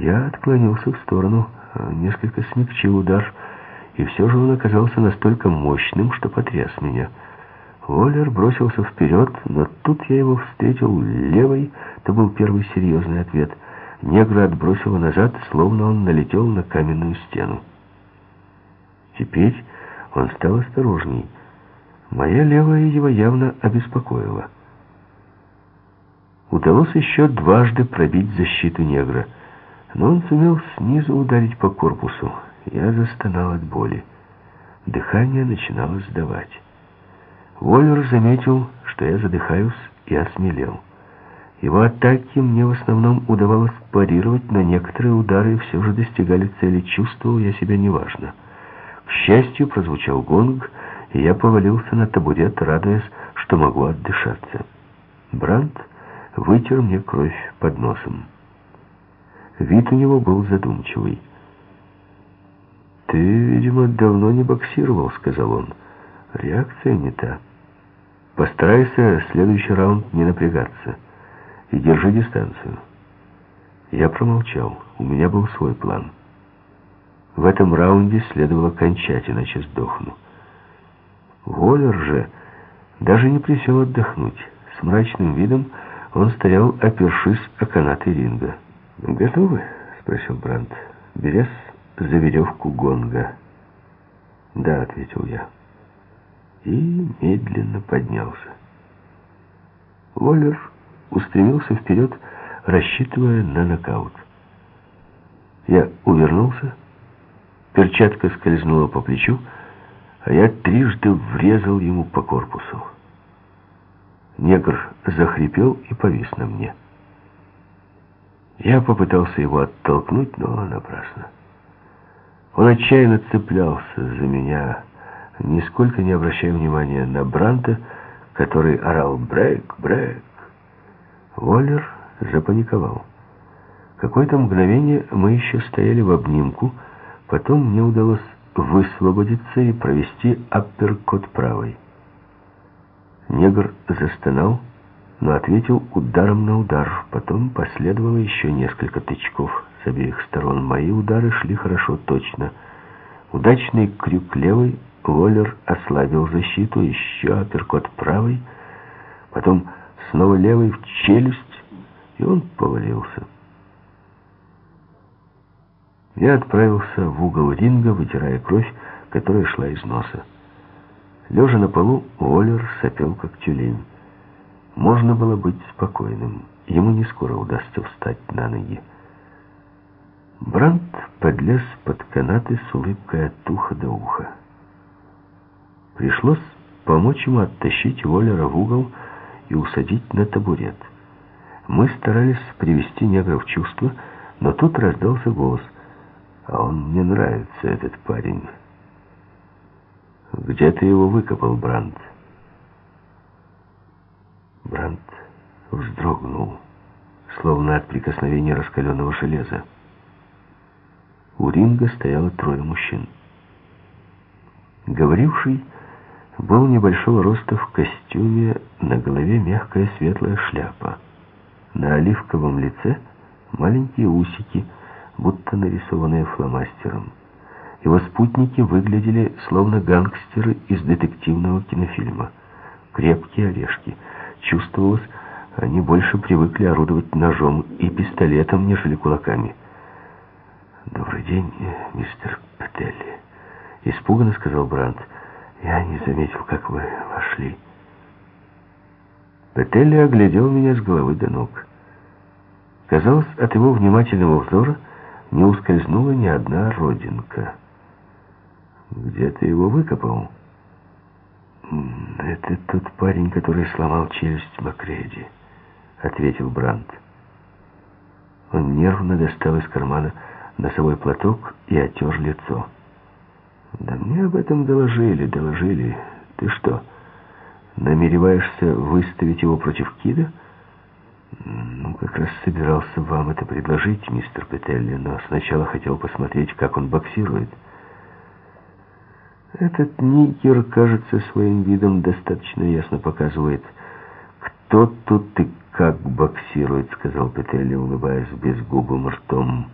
Я отклонился в сторону, а несколько смягчил удар, и все же он оказался настолько мощным, что потряс меня. Воллер бросился вперед, но тут я его встретил левой, это был первый серьезный ответ. Негра отбросило назад, словно он налетел на каменную стену. Теперь он стал осторожней. Моя левая его явно обеспокоила. Удалось еще дважды пробить защиту негра, но он сумел снизу ударить по корпусу. Я застонал от боли. Дыхание начинало сдавать. Воллер заметил, что я задыхаюсь, и осмелел. Его атаки мне в основном удавалось парировать, но некоторые удары все же достигали цели. Чувствовал я себя неважно. К счастью, прозвучал гонг, и я повалился на табурет, радуясь, что могу отдышаться. Брандт вытер мне кровь под носом. Вид у него был задумчивый. «Ты, видимо, давно не боксировал», — сказал он. «Реакция не та. Постарайся следующий раунд не напрягаться и держи дистанцию». Я промолчал. У меня был свой план. В этом раунде следовало кончать, иначе сдохну. Воллер же даже не присел отдохнуть. С мрачным видом он стоял, опершись о канаты ринга. «Готовы?» — спросил Брандт, берясь за веревку гонга. «Да», — ответил я. И медленно поднялся. Воллер устремился вперед, рассчитывая на нокаут. Я увернулся, перчатка скользнула по плечу, а я трижды врезал ему по корпусу. Негр захрипел и повис на мне. Я попытался его оттолкнуть, но напрасно. Он отчаянно цеплялся за меня, нисколько не обращая внимания на Бранта, который орал «Брейк! Брейк!». Воллер запаниковал. Какое-то мгновение мы еще стояли в обнимку, потом мне удалось высвободиться и провести апперкот правой. Негр застонал, но ответил ударом на удар. Потом последовало еще несколько тычков с обеих сторон. Мои удары шли хорошо, точно. Удачный крюк левый, Воллер ослабил защиту, еще апперкот правый, потом снова левый в челюсть, и он повалился. Я отправился в угол ринга, вытирая кровь, которая шла из носа. Лежа на полу, Уоллер сопел, как тюлень. Можно было быть спокойным. Ему не скоро удастся встать на ноги. Брандт подлез под канаты с улыбкой от уха до уха. Пришлось помочь ему оттащить Уоллера в угол и усадить на табурет. Мы старались привести негра в чувство, но тут раздался голос. «А он мне нравится, этот парень». «Где ты его выкопал, Брандт?» Брандт вздрогнул, словно от прикосновения раскаленного железа. У ринга стояло трое мужчин. Говоривший был небольшого роста в костюме, на голове мягкая светлая шляпа. На оливковом лице маленькие усики, будто нарисованные фломастером. Его спутники выглядели словно гангстеры из детективного кинофильма. Крепкие орешки. Чувствовалось, они больше привыкли орудовать ножом и пистолетом, нежели кулаками. «Добрый день, мистер Петелли», — испуганно сказал Брандт. «Я не заметил, как вы вошли». Петелли оглядел меня с головы до ног. Казалось, от его внимательного взора не ускользнула ни одна родинка. «Где ты его выкопал?» «Это тот парень, который сломал челюсть Макреди», — ответил Брандт. Он нервно достал из кармана носовой платок и отер лицо. «Да мне об этом доложили, доложили. Ты что, намереваешься выставить его против Кида?» «Ну, как раз собирался вам это предложить, мистер Петелли, но сначала хотел посмотреть, как он боксирует». Этот Никер, кажется, своим видом достаточно ясно показывает, кто тут и как боксирует, сказал Петелли, улыбаясь безгубым ртом.